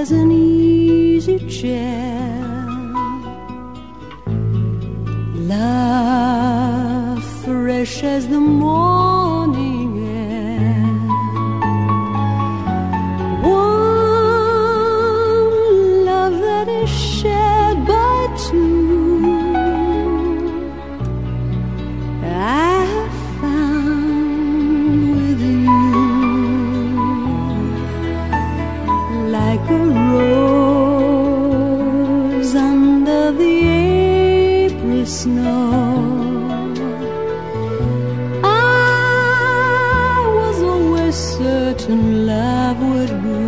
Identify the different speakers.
Speaker 1: as an easy chair. Love fresh as the morning abuelo.